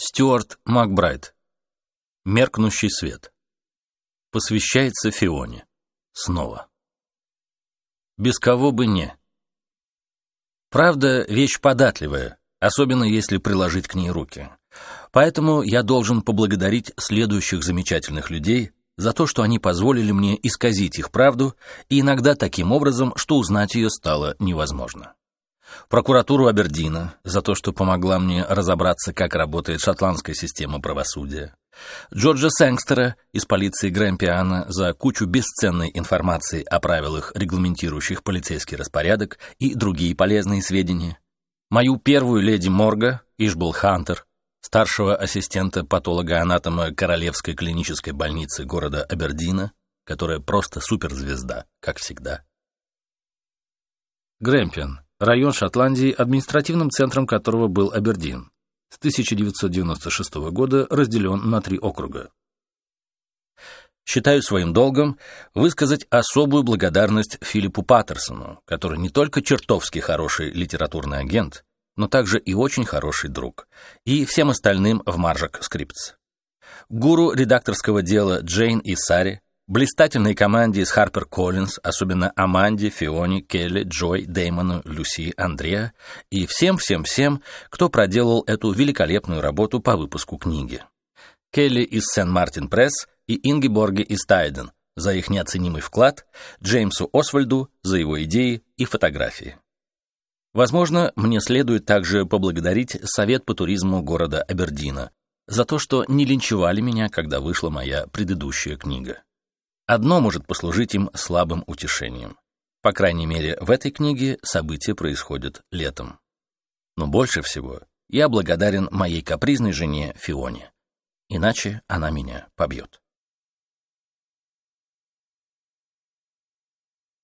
Стюарт Макбрайт. Меркнущий свет. Посвящается Фионе. Снова. Без кого бы не. Правда, вещь податливая, особенно если приложить к ней руки. Поэтому я должен поблагодарить следующих замечательных людей за то, что они позволили мне исказить их правду, и иногда таким образом, что узнать ее стало невозможно прокуратуру Абердина за то, что помогла мне разобраться, как работает шотландская система правосудия, Джорджа Сэнгстера из полиции Грэмпиана за кучу бесценной информации о правилах, регламентирующих полицейский распорядок и другие полезные сведения, мою первую леди Морга, Ишбл Хантер, старшего ассистента патолога-анатома Королевской клинической больницы города Абердина, которая просто суперзвезда, как всегда. Грэмпиан район Шотландии, административным центром которого был Абердин, с 1996 года разделен на три округа. Считаю своим долгом высказать особую благодарность Филиппу Паттерсону, который не только чертовски хороший литературный агент, но также и очень хороший друг, и всем остальным в Маржак Скриптс. Гуру редакторского дела Джейн и Саре, Блистательной команде из Харпер Коллинз, особенно Аманде, Фионе, Келли, Джой, Деймону, Люси, Андреа и всем-всем-всем, кто проделал эту великолепную работу по выпуску книги. Келли из Сен-Мартин Пресс и Ингеборге из Тайден за их неоценимый вклад, Джеймсу Освальду за его идеи и фотографии. Возможно, мне следует также поблагодарить Совет по туризму города Абердина за то, что не линчевали меня, когда вышла моя предыдущая книга. Одно может послужить им слабым утешением. По крайней мере, в этой книге события происходят летом. Но больше всего я благодарен моей капризной жене Фионе. Иначе она меня побьет.